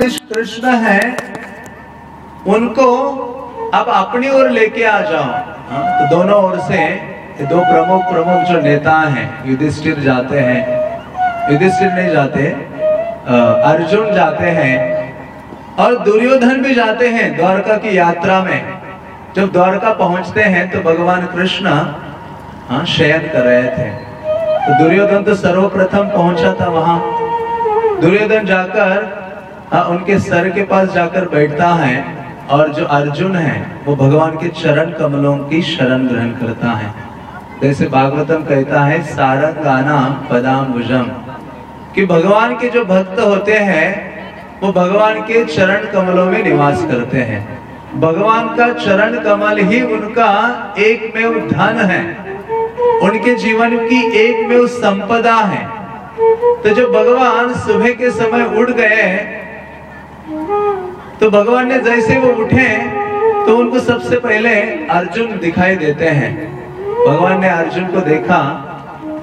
कृष्ण है उनको अब अपनी ओर लेके आ जाओ। हाँ, तो दोनों ओर से दो प्रमुख प्रमुख जो नेता हैं युधिष्ठिर जाते हैं। युधिष्ठिर नहीं जाते अर्जुन जाते हैं और दुर्योधन भी जाते हैं द्वारका की यात्रा में। जब द्वारका पहुँचते हैं तो भगवान कृष्ण हाँ शयन कर रहे थे। तो दुर्योधन तो सर्वप्रथम पहुँचा था वहाँ। दुर्योधन जाकर हाँ उनके सर के पास जाकर बैठता है और जो अर्जुन है, वो भगवान के चरण कमलों की शरण ग्रहण करता है। जैसे भागवतम कहता है, सारंगाना पदाम कि भगवान के जो भक्त होते हैं, वो भगवान के चरण कमलों में निवास करते हैं। भगवान का चरण कमल ही उनका एक में धन है। उनके जीवन की एक में संपदा है। तो जो भगवान सुबह के समय उड़ गए तो भगवान ने जैसे वो उठे तो उनको सबसे पहले अर्जुन दिखाई देते हैं। भगवान ने अर्जुन को देखा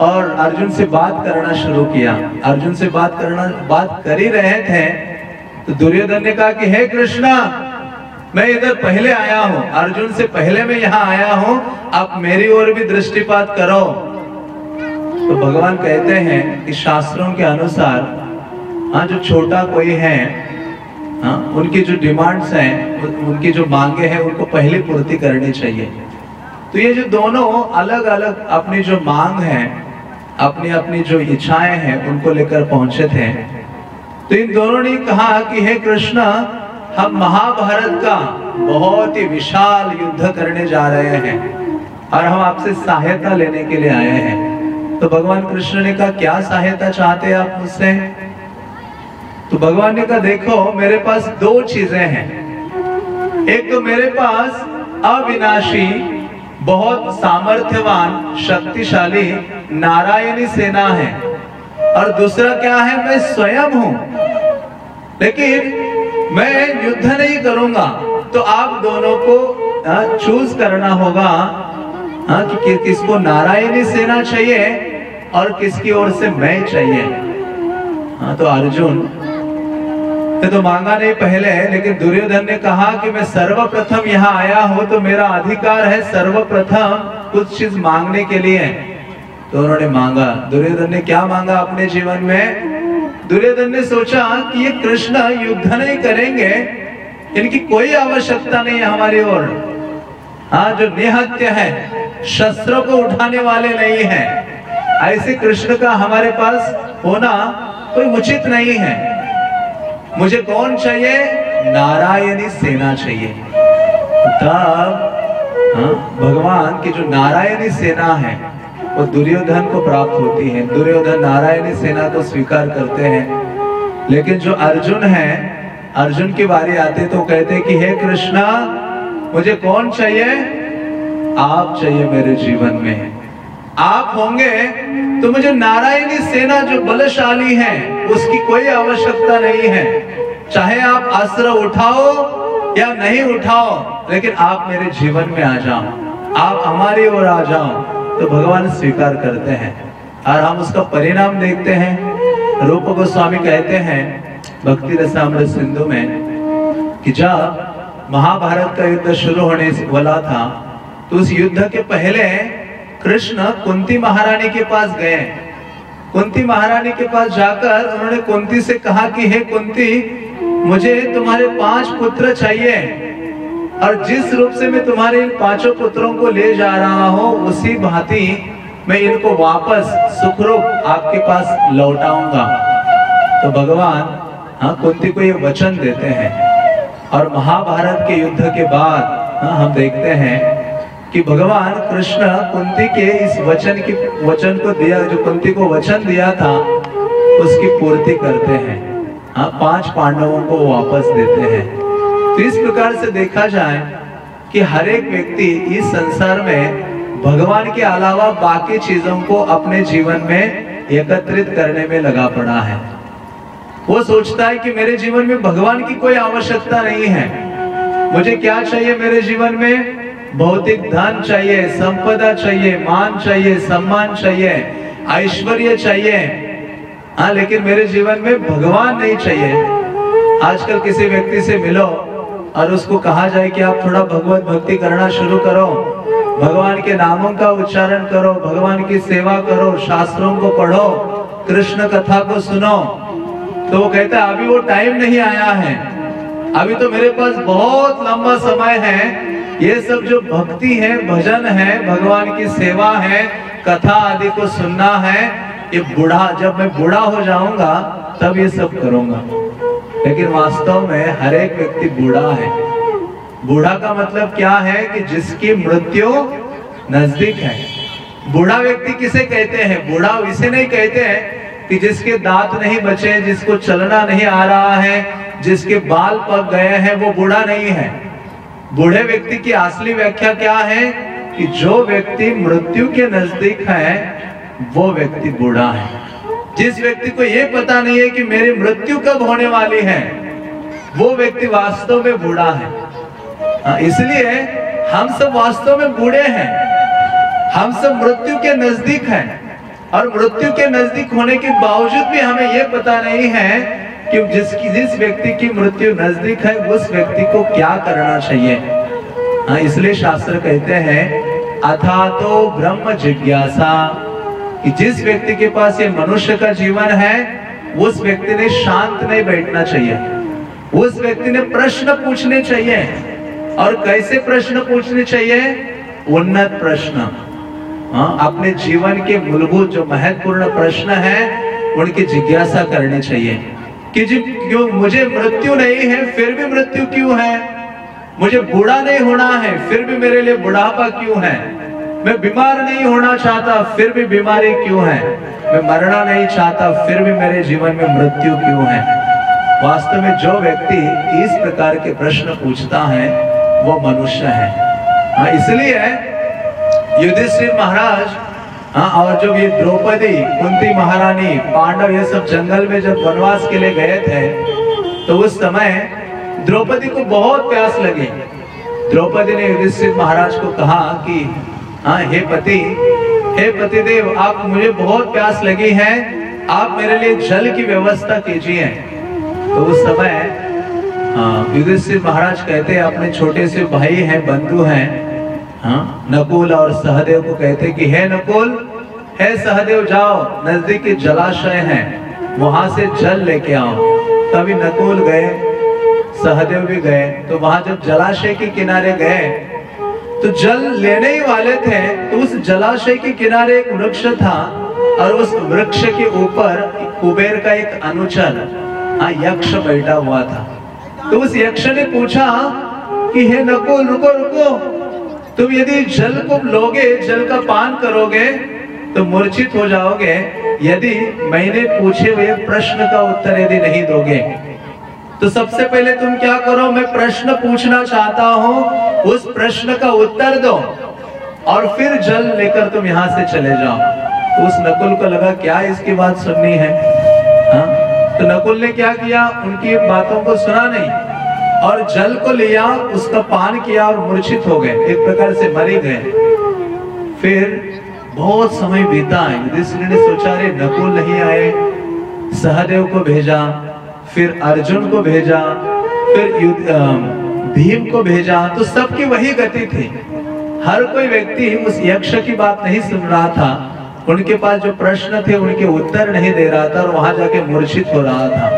और अर्जुन से बात करना शुरू किया। अर्जुन से बात करना, बात कर ही रहे थे। तो दुर्योधन ने कहा कि, हे कृष्णा, मैं इधर पहले आया हूँ। अर्जुन से पहले मैं यहाँ आया हूँ। आप मेरी ओर भी दृष्टिपात करो। तो भगवान कहते हैं कि शास्त्रों के अनुसार हाँ जो छोटा कोई है हाँ उनकी जो डिमांड्स हैं उनकी जो मांगे हैं, उनको पहले पूर्ति करनी चाहिए। तो ये जो दोनों अलग अलग अपनी जो मांग है अपनी अपनी जो इच्छाएँ हैं, उनको लेकर पहुँचे थे। तो इन दोनों ने कहा कि, हे कृष्ण, हम महाभारत का बहुत ही विशाल युद्ध करने जा रहे हैं और हम आपसे सहायता लेने के लिए आए हैं। तो भगवान कृष्ण ने कहा, क्या सहायता चाहते हैं आप मुझसे? तो भगवान ने कहा देखो मेरे पास दो चीज़ें हैं। एक तो मेरे पास अविनाशी बहुत सामर्थ्यवान शक्तिशाली नारायणी सेना है। और दूसरा क्या है मैं स्वयं हूँ। लेकिन मैं युद्ध नहीं करूँगा तो आप दोनों को चूज़ करना होगा हाँ कि, कि किसको नारायणी सेना चाहिए और किसकी ओर से मैं चाहिए। हाँ तो अर्जुन ने तो मांगा नहीं पहले, लेकिन दुर्योधन ने कहा कि मैं सर्वप्रथम यहाँ आया हूँ तो मेरा अधिकार है सर्वप्रथम कुछ चीज़ मांगने के लिए। तो उन्होंने मांगा। दुर्योधन ने क्या मांगा अपने जीवन में? दुर्योधन ने सोचा कि ये कृष्ण युद्ध नहीं करेंगे, इनकी कोई आवश्यकता नहीं है हमारी ओर। हाँ जो निहत्य है, शस्त्रों को उठाने वाले नहीं है। ऐसे कृष्ण का हमारे पास होना कोई उचित नहीं है। मुझे कौन चाहिए? नारायणी सेना चाहिए। तब हाँ, भगवान की जो नारायणी सेना है वो दुर्योधन को प्राप्त होती है। दुर्योधन नारायणी सेना को स्वीकार करते हैं। लेकिन जो अर्जुन है अर्जुन की बारी आते तो कहते कि हे कृष्णा मुझे कौन चाहिए? आप चाहिए मेरे जीवन में। आप होंगे तो मुझे नारायणी सेना जो बलशाली है, उसकी कोई आवश्यकता नहीं है। चाहे आप अस्त्र उठाओ या नहीं उठाओ, लेकिन आप मेरे जीवन में आ जाओ। आप हमारी ओर आ जाओ तो भगवान स्वीकार करते हैं। और हम उसका परिणाम देखते हैं। रूप गोस्वामी कहते हैं, भक्ति रसामृत सिंधु में, कि जब महाभारत का युद्ध शुरू होने वाला था तो उस युद्ध के पहले कृष्ण कुंती महारानी के पास गए। कुंती महारानी के पास जाकर उन्होंने कुंती से कहा कि हे कुंती मुझे तुम्हारे पाँच पुत्र चाहिए। और जिस रूप से मैं तुम्हारे इन पाँचों पुत्रों को ले जा रहा हूँ उसी भांति मैं इनको वापस सुखरूप आपके पास लौटाऊँगा। तो भगवान हाँ कुंती को ये वचन देते हैं। और महाभारत के युद्ध के बाद हाँ, हम देखते हैं कि भगवान कृष्ण कुंती के इस वचन की, वचन को दिया, जो कुंती को वचन दिया था, उसकी पूर्ति करते हैं। हाँ पाँच पांडवों को वापस देते हैं। तो इस प्रकार से देखा जाए कि हर एक व्यक्ति इस संसार में भगवान के अलावा बाकी चीज़ों को अपने जीवन में एकत्रित करने में लगा पड़ा है। वो सोचता है कि मेरे जीवन में भगवान की कोई आवश्यकता नहीं है। मुझे क्या चाहिए मेरे जीवन में? भौतिक धन चाहिए, संपदा चाहिए, मान चाहिए, सम्मान चाहिए, ऐश्वर्य चाहिए। हाँ लेकिन मेरे जीवन में भगवान नहीं चाहिए। आजकल किसी व्यक्ति से मिलो और उसको कहा जाए कि आप थोड़ा भगवत भक्ति करना शुरू करो। भगवान के नामों का उच्चारण करो, भगवान की सेवा करो, शास्त्रों को पढ़ो, कृष्ण कथा को सुनो। तो वो कहता है, अभी वो टाइम नहीं आया है। अभी तो मेरे पास बहुत लंबा समय है ये सब जो भक्ति है, भजन है, भगवान की सेवा है, कथा आदि को सुनना है, ये बूढ़ा, जब मैं बूढ़ा हो जाऊँगा, तब ये सब करूँगा। लेकिन वास्तव में हर एक व्यक्ति बूढ़ा है। बूढ़ा का मतलब क्या है कि जिसकी मृत्यु नज़दीक है। बूढ़ा व्यक्ति किसे कहते हैं? बूढ़ा इसे नहीं कहते हैं कि जिसके दांत नहीं बचे, जिसको चलना नहीं आ रहा है, जिसके बाल पक गए हैं, वो बूढ़ा नहीं है। बूढ़े व्यक्ति की असली व्याख्या क्या है? कि जो व्यक्ति मृत्यु के नज़दीक है वो व्यक्ति बूढ़ा है। जिस व्यक्ति को ये पता नहीं है कि मेरी मृत्यु कब होने वाली है वो व्यक्ति वास्तव में बूढ़ा है। हाँ, इसलिए हम सब वास्तव में बूढ़े हैं। हम सब मृत्यु के नज़दीक हैं। और मृत्यु के नज़दीक होने के बावजूद भी हमें यह पता नहीं है कि जिसकी जिस व्यक्ति की मृत्यु नज़दीक है, उस व्यक्ति को क्या करना चाहिए? हाँ इसलिए शास्त्र कहते हैं अथा तो ब्रह्म जिज्ञासा। कि जिस व्यक्ति के पास ये मनुष्य का जीवन है, उस व्यक्ति ने शांत नहीं बैठना चाहिए। उस व्यक्ति ने प्रश्न पूछने चाहिए। और कैसे प्रश्न पूछने चाहिए? उन्नत प्रश्न। हाँ अपने जीवन के मूलभूत जो महत्वपूर्ण प्रश्न है, उनकी जिज्ञासा करनी चाहिए। कि जी क्यों मुझे मृत्यु नहीं है, फिर भी मृत्यु क्यों है? मुझे बूढ़ा नहीं होना है, फिर भी मेरे लिए बुढ़ापा क्यों है? मैं बीमार नहीं होना चाहता, फिर भी बीमारी क्यों है? मैं मरना नहीं चाहता, फिर भी मेरे जीवन में मृत्यु क्यों है? वास्तव में जो व्यक्ति इस प्रकार के प्रश्न पूछता है, वो मनुष्य है। हाँ इसलिए युधिष्ठिर महाराज हाँ और जब ये द्रौपदी कुंती महारानी पांडव ये सब जंगल में जब वनवास के लिए गए थे तो उस समय द्रौपदी को बहुत प्यास लगी। द्रौपदी ने युधिष्ठिर महाराज को कहा कि हाँ हे पति हे पतिदेव आप मुझे बहुत प्यास लगी है आप मेरे लिए जल की व्यवस्था कीजिए। तो उस समय हाँ, युधिष्ठिर महाराज कहते हैं अपने छोटे से भाई हैं बंधु हैं हाँ नकुल और सहदेव को कहते कि हे नकुल हे सहदेव, जाओ, नजदीकी जलाशय है। वहाँ से जल लेके आओ। तभी नकुल गए, सहदेव भी गए। तो वहाँ जब जलाशय के किनारे गए तो जल लेने ही वाले थे। तो उस जलाशय के किनारे एक वृक्ष था, और उस वृक्ष के ऊपर कुबेर का एक अनुचर हाँ यक्ष बैठा हुआ था। तो उस यक्ष ने पूछा, कि हे नकुल, रुको रुको। तुम यदि जल को लोगे, जल का पान करोगे तो मूर्छित हो जाओगे, यदि मैंने पूछे हुए प्रश्न का उत्तर यदि नहीं दोगे। तो सबसे पहले तुम क्या करो, मैं प्रश्न पूछना चाहता हूँ, उस प्रश्न का उत्तर दो, और फिर जल लेकर तुम यहाँ से चले जाओ। उस नकुल को लगा, क्या इसकी बात सुननी है? हा? तो नकुल ने क्या किया, उनकी बातों को सुना नहीं, और जल को लिया, उसका पान किया और मूर्छित हो गए, एक प्रकार से मरी गए। फिर बहुत समय बीता युधिष्ठिर ने सोचा रे नकुल नहीं आए। सहदेव को भेजा, फिर अर्जुन को भेजा, फिर भीम को भेजा। तो सबकी वही गति थी। हर कोई व्यक्ति उस यक्ष की बात नहीं सुन रहा था। उनके पास जो प्रश्न थे, उनके उत्तर नहीं दे रहा था और वहाँ जाके मूर्छित हो रहा था।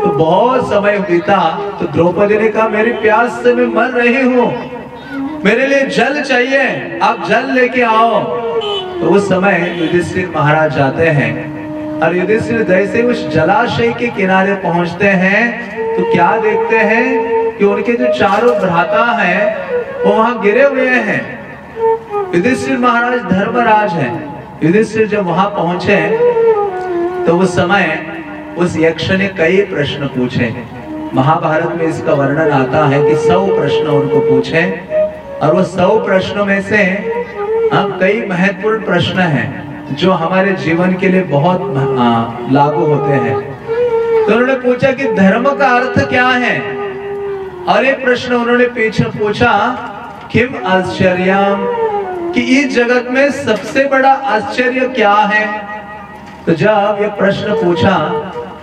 तो बहुत समय बीता। तो द्रौपदी ने कहा, मेरी प्यास से मैं मर रही हूँ। मेरे लिए जल चाहिए। आप जल लेके आओ। तो उस समय युधिष्ठिर महाराज जाते हैं और युधिष्ठिर जैसे उस जलाशय के किनारे पहुँचते हैं। तो क्या देखते हैं कि उनके जो चारों भ्राता हैं, वो वहाँ गिरे हुए हैं। युधिष्ठिर महाराज धर्मराज हैं। युधिष्ठिर जब वहाँ पहुँचे तो उस समय उस यक्ष ने कई प्रश्न पूछे। महाभारत में इसका वर्णन आता है कि सौ प्रश्न उनको पूछे। और वो सौ प्रश्नों में से हम कई महत्वपूर्ण प्रश्न हैं जो हमारे जीवन के लिए बहुत लागू होते हैं। तो उन्होंने पूछा कि धर्म का अर्थ क्या है? और एक प्रश्न उन्होंने पीछे पूछा किम आश्चर्य कि इस जगत में सबसे बड़ा आश्चर्य क्या है? तो जब ये प्रश्न पूछा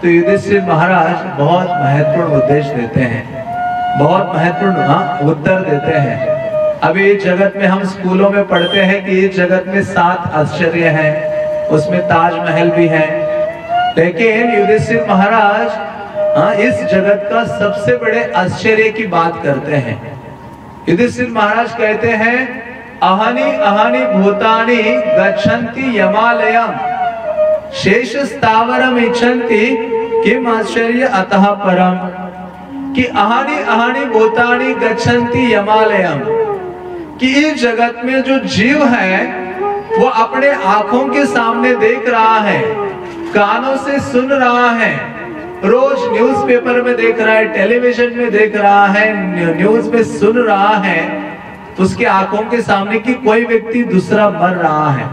तो युधिष्ठिर महाराज बहुत महत्वपूर्ण उद्देश्य देते हैं। बहुत महत्वपूर्ण हाँ, उत्तर देते हैं। अभी जगत में हम स्कूलों में पढ़ते हैं कि इस जगत में सात आश्चर्य हैं, उसमें ताजमहल भी है। लेकिन युधिष्ठिर महाराज हाँ इस जगत का सबसे बड़े आश्चर्य की बात करते हैं। युधिष्ठिर महाराज कहते हैं, अहानी अहानी भूतानी गच्छन्ति यमालयम। शेष स्थावरम इच्छन्ति किम आश्चर्य अतः परम। कि अहानी अहानी भूतानी गच्छन्ति यमालयम। कि इस जगत में जो जीव है, वो अपने आँखों के सामने देख रहा है, कानों से सुन रहा है, रोज न्यूज़पेपर में देख रहा है टेलीविज़न में देख रहा है न्यूज़ में सुन रहा है, उसके आँखों के सामने कि कोई व्यक्ति दूसरा मर रहा है।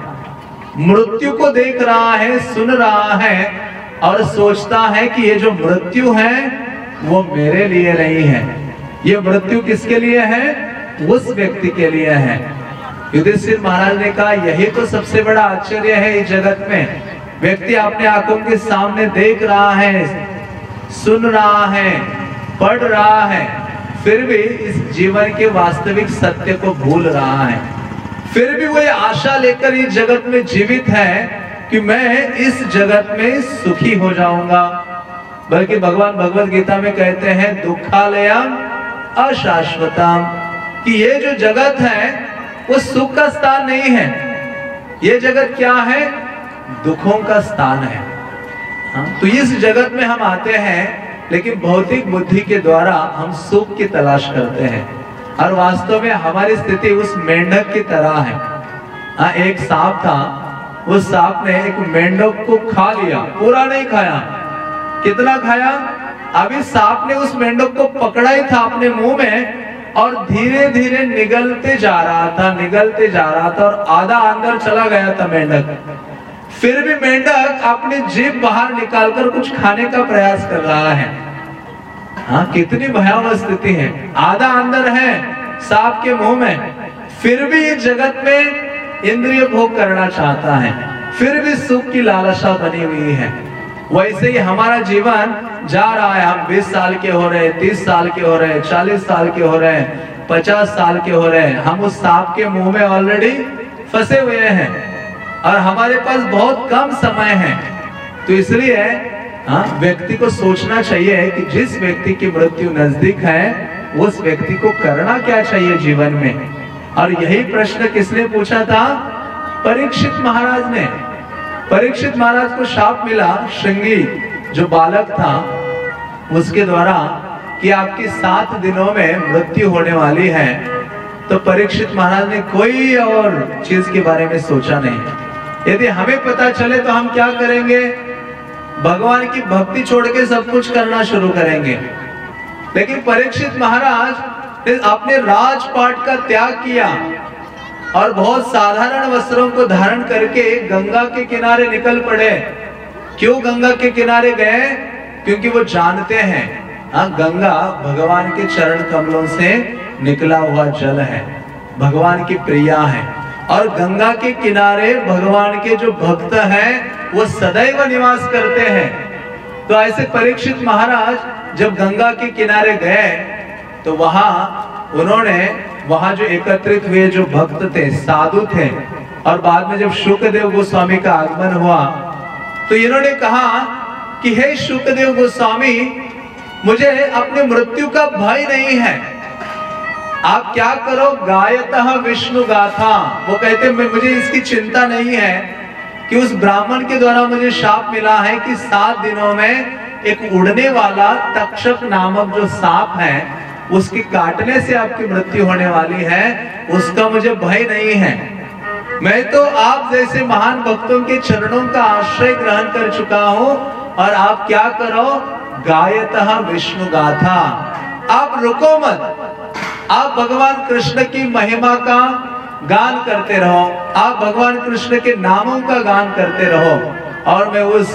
मृत्यु को देख रहा है, सुन रहा है और सोचता है कि ये जो मृत्यु है, वो मेरे लिए नहीं है। ये मृत्यु किसके लिए है? उस व्यक्ति के लिए है। युधिष्ठिर महाराज ने कहा, यही तो सबसे बड़ा आश्चर्य है इस जगत में। व्यक्ति अपने आँखों के सामने देख रहा है, सुन रहा है, पढ़ रहा है, फिर भी इस जीवन के वास्तविक सत्य को भूल रहा है। फिर भी वो आशा लेकर इस जगत में जीवित है कि मैं इस जगत में सुखी हो जाऊँगा। बल्कि भगवान भगवत गीता में कहते हैं दुखालयम अशाश्वतम। कि ये जो जगत है, वो सुख का स्थान नहीं है। ये जगत क्या है? दुखों का स्थान है। हाँ? तो इस जगत में हम आते हैं, लेकिन भौतिक बुद्धि के द्वारा हम सुख की तलाश करते हैं। और वास्तव में हमारी स्थिति उस मेंढक की तरह है। हाँ एक सांप था, उस सांप ने एक मेंढक को खा लिया। पूरा नहीं खाया। कितना खाया? अभी सांप ने उस मेंढक को पकड़ा ही था अपने मुँह में। और धीरे धीरे निगलते जा रहा था, निगलते जा रहा था और आधा अंदर चला गया था मेंढक। फिर भी मेंढक अपनी जीभ बाहर निकालकर कुछ खाने का प्रयास कर रहा है। हाँ कितनी भयावह स्थिति है। आधा अंदर है, सांप के मुँह में। फिर भी इस जगत में इंद्रिय भोग करना चाहता है। फिर भी सुख की लालसा बनी हुई है। वैसे ही हमारा जीवन जा रहा है, हम 20 साल के हो रहे हैं 30 साल के हो रहे हैं 40 साल के हो रहे हैं 50 साल के हो रहे हैं। हम उस सांप के मुँह में ऑलरेडी फंसे हुए हैं और हमारे पास बहुत कम समय है। तो इसलिए हाँ व्यक्ति को सोचना चाहिए कि जिस व्यक्ति की मृत्यु नज़दीक है, उस व्यक्ति को करना क्या चाहिए जीवन में? और यही प्रश्न किसने पूछा था? परीक्षित महाराज ने। परीक्षित महाराज को शाप मिला, श्रृंगी। जो बालक था, उसके द्वारा कि आपकी सात दिनों में मृत्यु होने वाली है तो परीक्षित महाराज ने कोई और चीज़ के बारे में सोचा नहीं। यदि हमें पता चले तो हम क्या करेंगे? भगवान की भक्ति छोड़ के सब कुछ करना शुरू करेंगे। लेकिन परीक्षित महाराज ने अपने राजपाट का त्याग किया और बहुत साधारण वस्त्रों को धारण करके गंगा के किनारे निकल पड़े। क्यों गंगा के किनारे गए? क्योंकि वो जानते हैं। हाँ गंगा भगवान के चरण कमलों से निकला हुआ जल है। भगवान की प्रिया है। और गंगा के किनारे भगवान के जो भक्त हैं, वो सदैव निवास करते हैं। तो ऐसे परीक्षित महाराज जब गंगा के किनारे गए तो वहाँ उन्होंने, वहाँ जो एकत्रित हुए जो भक्त थे, साधु थे। और बाद में जब शुक्रदेव गोस्वामी का आगमन हुआ तो इन्होंने कहा कि, हे शुक्रदेव गोस्वामी, मुझे अपने मृत्यु का भय नहीं है। आप क्या करो? गायत विष्णु गाथा। वो कहते मुझे इसकी चिंता नहीं है कि उस ब्राह्मण के द्वारा मुझे शाप मिला है कि सात दिनों में एक उड़ने वाला तक्षक नामक जो सांप है, उसके काटने से आपकी मृत्यु होने वाली है। उसका मुझे भय नहीं है। मैं तो आप जैसे महान भक्तों के चरणों का आश्रय ग्रहण कर चुका हूँ, और आप क्या करो? गायत विष्णु गाथा। आप रुको मत। आप भगवान कृष्ण की महिमा का गान करते रहो। आप भगवान कृष्ण के नामों का गान करते रहो। और मैं उस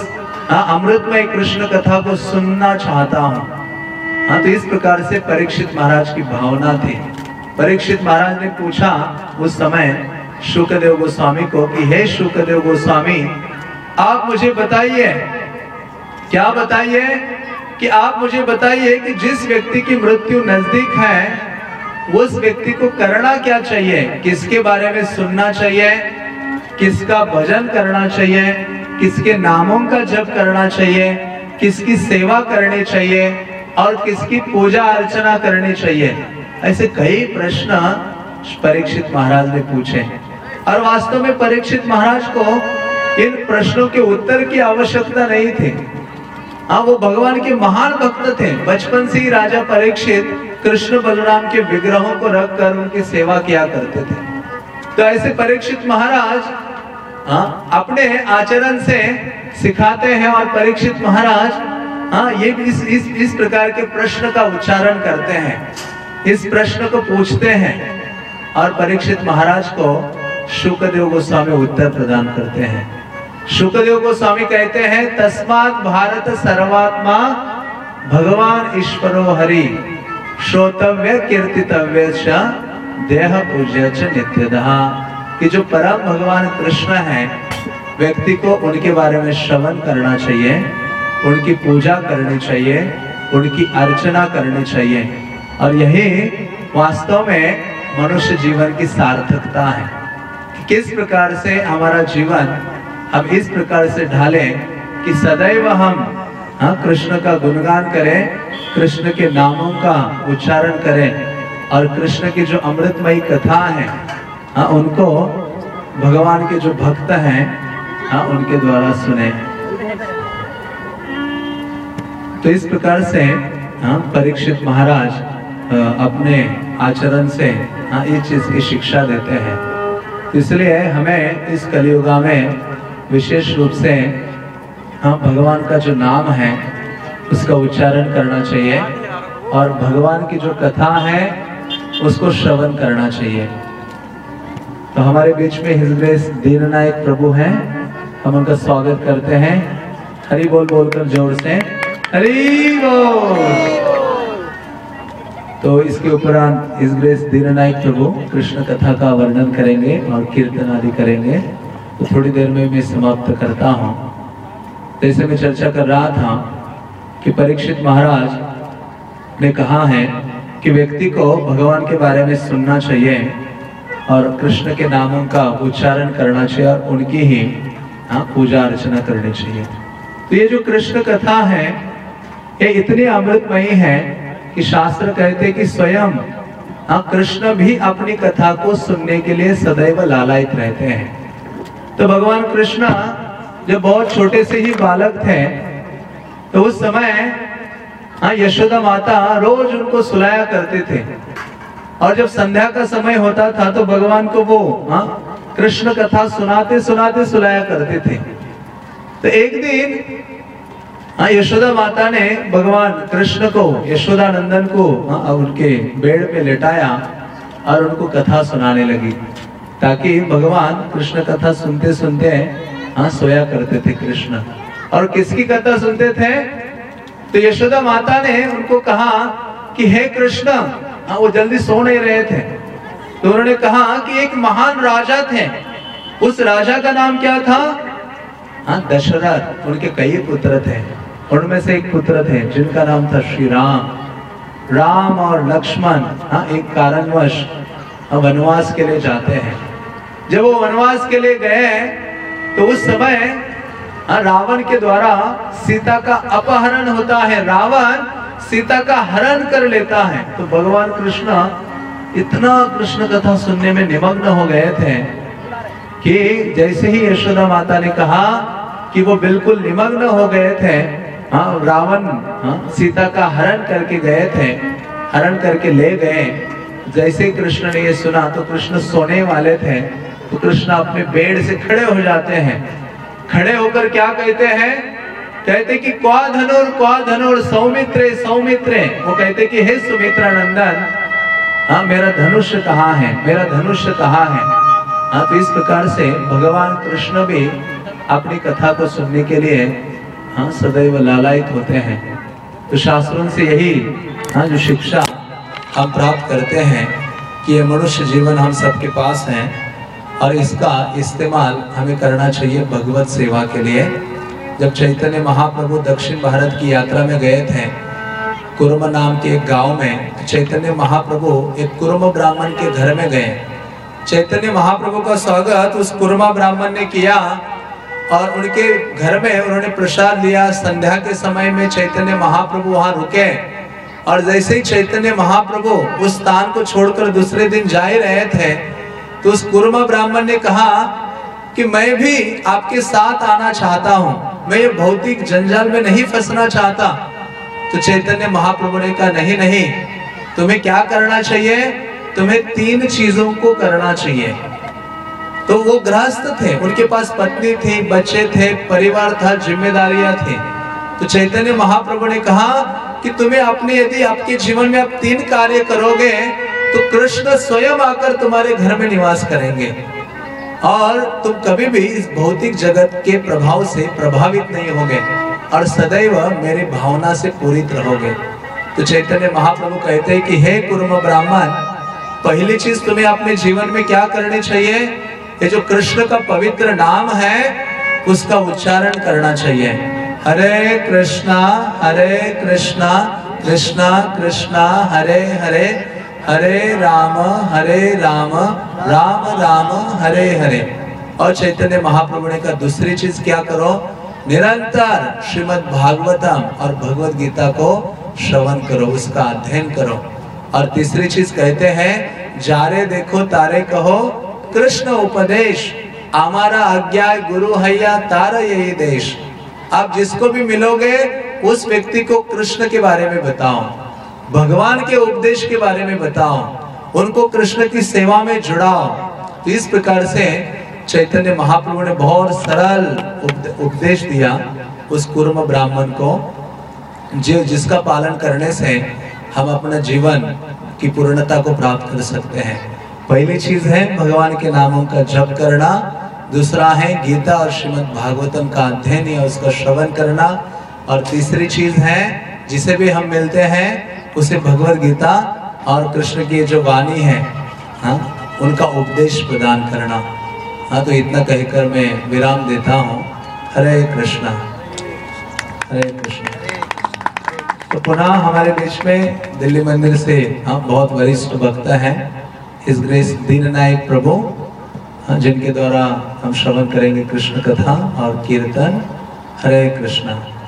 अमृतमय कृष्ण कथा को सुनना चाहता हूँ। हाँ तो इस प्रकार से परीक्षित महाराज की भावना थी। परीक्षित महाराज ने पूछा उस समय शुक्रदेव गोस्वामी को कि, हे शुक्रदेव गोस्वामी, आप मुझे बताइए, क्या बताइए कि आप मुझे बताइए कि जिस व्यक्ति की मृत्यु नज़दीक है, उस व्यक्ति को करना क्या चाहिए? किसके बारे में सुनना चाहिए? किसका भजन करना चाहिए? किसके नामों का जप करना चाहिए? किसकी सेवा करनी चाहिए? और किसकी पूजा अर्चना करनी चाहिए? ऐसे कई प्रश्न परीक्षित महाराज ने पूछे। और वास्तव में परीक्षित महाराज को इन प्रश्नों के उत्तर की आवश्यकता नहीं थी। हाँ वो भगवान के महान भक्त थे। बचपन से ही राजा परीक्षित कृष्ण बलराम के विग्रहों को रखकर उनकी सेवा किया करते थे। तो ऐसे परीक्षित महाराज हाँ अपने आचरण से सिखाते हैं और परीक्षित महाराज हाँ ये इस इस इस प्रकार के प्रश्न का उच्चारण करते हैं। इस प्रश्न को पूछते हैं और परीक्षित महाराज को शुक्रदेव गोस्वामी उत्तर प्रदान करते हैं। शुक्रदेव गोस्वामी कहते हैं, तस्मात भारत सर्वात्मा भगवान ईश्वरो हरि, श्रोतव्य, कीर्तितव्य देह पूज्य च कि जो परम भगवान कृष्ण है, व्यक्ति को उनके बारे में श्रवण करना चाहिए, उनकी पूजा करनी चाहिए, उनकी अर्चना करनी चाहिए। और यही वास्तव में मनुष्य जीवन की सार्थकता है। किस प्रकार से हमारा जीवन हम इस प्रकार से ढाले कि सदैव हम हाँ कृष्ण का गुणगान करें, कृष्ण के नामों का उच्चारण करें और कृष्ण की जो अमृतमयी कथा है हाँ उनको भगवान के जो भक्त हैं हाँ उनके द्वारा सुने। तो इस प्रकार से हाँ परीक्षित महाराज अपने आचरण से हाँ इस चीज़ की शिक्षा देते हैं। इसलिए हमें इस कलियुगा में विशेष रूप से हम भगवान का जो नाम है, उसका उच्चारण करना चाहिए और भगवान की जो कथा है, उसको श्रवण करना चाहिए। तो हमारे बीच में हिजग्रेस दीन नायक प्रभु हैं। हम उनका स्वागत करते हैं। हरी बोल बोलकर ज़ोर से। हरी बोल। तो इसके उपरांत इस ग्रेस दीन नायक प्रभु कृष्ण कथा का वर्णन करेंगे और कीर्तन आदि करेंगे। तो थोड़ी देर में मैं समाप्त करता हूँ। जैसे मैं चर्चा कर रहा था कि परीक्षित महाराज ने कहा है कि व्यक्ति को भगवान के बारे में सुनना चाहिए और कृष्ण के नामों का उच्चारण करना चाहिए और उनकी ही हाँ पूजा अर्चना करनी चाहिए। तो ये जो कृष्ण कथा है, ये इतनी अमृतमयी है कि शास्त्र कहते कि स्वयं हाँ कृष्ण भी अपनी कथा को सुनने के लिए सदैव लालायित रहते हैं। तो भगवान कृष्ण जब बहुत छोटे से ही बालक थे तो उस समय हाँ यशोदा माता रोज उनको सुलाया करते थे। और जब संध्या का समय होता था तो भगवान को वो हाँ कृष्ण कथा सुनाते सुनाते सुलाया करते थे। तो एक दिन हाँ यशोदा माता ने भगवान कृष्ण को यशोदा नंदन को हाँ उनके बेड़ पे लेटाया और उनको कथा सुनाने लगी, ताकि भगवान कृष्ण कथा सुनते सुनते हाँ सोया करते थे कृष्ण। और किसकी कथा सुनते थे? तो यशोदा माता ने उनको कहा कि, हे कृष्ण हाँ वो जल्दी सो नहीं रहे थे। तो उन्होंने कहा कि, एक महान राजा थे। उस राजा का नाम क्या था? हाँ दशरथ, उनके कई पुत्र थे। उनमें से एक पुत्र थे जिनका नाम था श्री राम राम और लक्ष्मण हाँ एक कारणवश वनवास के लिए जाते हैं। जब वो वनवास के लिए गए तो उस समय हाँ, रावण के द्वारा सीता का अपहरण होता है। रावण सीता का हरण कर लेता है। तो भगवान कृष्ण इतना कृष्ण कथा सुनने में निमग्न हो गए थे कि जैसे ही यशोदा माता ने कहा कि वो बिल्कुल निमग्न हो गए थे हाँ रावण हाँ, सीता का हरण करके गए थे हरण करके ले गए। जैसे कृष्ण ने ये सुना तो कृष्ण सोने वाले थे तो कृष्ण अपने पेड़ से खड़े हो जाते हैं। खड़े होकर क्या कहते हैं? कहते कि क्वा धनुर क्वा धनुर सौमित्रे सौमित्रे। वो कहते कि हे सुमित्रा नंदन हाँ मेरा धनुष्य कहाँ है? मेरा धनुष्य कहाँ है? हाँ तो इस प्रकार से भगवान कृष्ण भी अपनी कथा को सुनने के लिए हाँ सदैव लालायित होते हैं। तो शास्त्रों से यही हाँ जो शिक्षा हम प्राप्त करते हैं कि ये मनुष्य जीवन हम सबके पास है और इसका इस्तेमाल हमें करना चाहिए भगवत सेवा के लिए। जब चैतन्य महाप्रभु दक्षिण भारत की यात्रा में गए थे, कुर्म नाम के एक गाँव में, चैतन्य महाप्रभु एक कुर्म ब्राह्मण के घर में गए। चैतन्य महाप्रभु का स्वागत उस कुर्मा ब्राह्मण ने किया और उनके घर में उन्होंने प्रसाद लिया। संध्या के समय में चैतन्य महाप्रभु वहाँ रुके। और जैसे ही चैतन्य महाप्रभु उस स्थान को छोड़कर दूसरे दिन जा ही रहे थे तो उस कुर्मा ब्राह्मण ने कहा कि मैं भी आपके साथ आना चाहता हूँ। मैं ये भौतिक जंजाल में नहीं फंसना चाहता। तो चैतन्य महाप्रभु ने कहा, नहीं नहीं, तुम्हें क्या करना चाहिए? तुम्हें तीन चीज़ों को करना चाहिए। तो वो गृहस्थ थे, उनके पास पत्नी थी, बच्चे थे, परिवार था, जिम्मेदारियाँ थी। तो चैतन्य महाप्रभु ने कहा कि तुम्हें अपने यदि आपके जीवन में आप तीन कार्य करोगे तो कृष्ण स्वयं आकर तुम्हारे घर में निवास करेंगे। और तुम कभी भी इस भौतिक जगत के प्रभाव से प्रभावित नहीं होगे, और सदैव मेरी भावना से पूरित रहोगे। तो चैतन्य महाप्रभु कहते हैं कि, हे कुर्म ब्राह्मण, पहली चीज़ तुम्हें अपने जीवन में क्या करनी चाहिए? ये जो कृष्ण का पवित्र नाम है, उसका उच्चारण करना चाहिए। हरे कृष्णा हरे कृष्णा कृष्णा कृष्णा, हरे हरे हरे राम हरे राम राम राम, हरे हरे। और चैतन्य महाप्रभु ने कहा, दूसरी चीज़ क्या करो? निरंतर श्रीमद् भागवतम और भगवत गीता को श्रवण करो, उसका अध्ययन करो। और तीसरी चीज़ कहते हैं, जारे देखो, तारे कहो कृष्ण उपदेश हमारा आज्ञा गुरु हैया तारा यही देश। आप जिसको भी मिलोगे, उस व्यक्ति को कृष्ण के बारे में बताओ, भगवान के उपदेश के बारे में बताओ, उनको कृष्ण की सेवा में जुड़ाओ। तो इस प्रकार से चैतन्य महाप्रभु ने बहुत सरल उपदेश दिया उस कुर्म ब्राह्मण को। जो, जिसका पालन करने से हम अपना जीवन की पूर्णता को प्राप्त कर सकते हैं। पहली चीज़ है भगवान के नामों का जप करना। दूसरा है गीता और श्रीमद भागवतम का अध्ययन या उसका श्रवण करना। और तीसरी चीज़ है, जिसे भी हम मिलते हैं, उसे भगवत गीता और कृष्ण की जो वाणी है हाँ उनका उपदेश प्रदान करना। हाँ तो इतना कहकर मैं विराम देता हूँ। हरे कृष्णा। हरे कृष्णा। तो पुनः हमारे बीच में दिल्ली मंदिर से हाँ बहुत वरिष्ठ वक्ता हैं। इस ग्रेस दीन नायक प्रभु जिनके द्वारा हम श्रवण करेंगे कृष्ण कथा और कीर्तन। हरे कृष्णा।